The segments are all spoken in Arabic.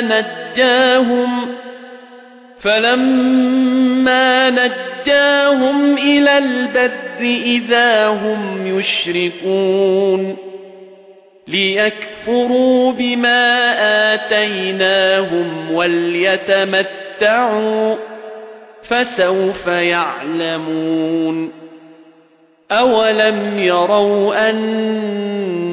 نجاهم فلما نجاهم إلى البر إذا هم يشركون ليكفروا بما آتيناهم وليتمتعوا فسوف يعلمون أولم يروا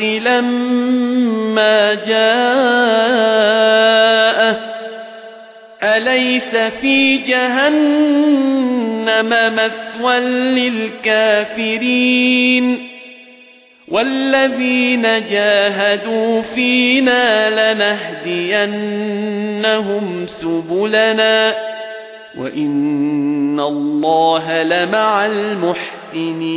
لما جاءه أليس في جهنم مثوى للكافرين والذين جاهدوا فينا لنهدينهم سبلنا وإن الله لمع المحسنين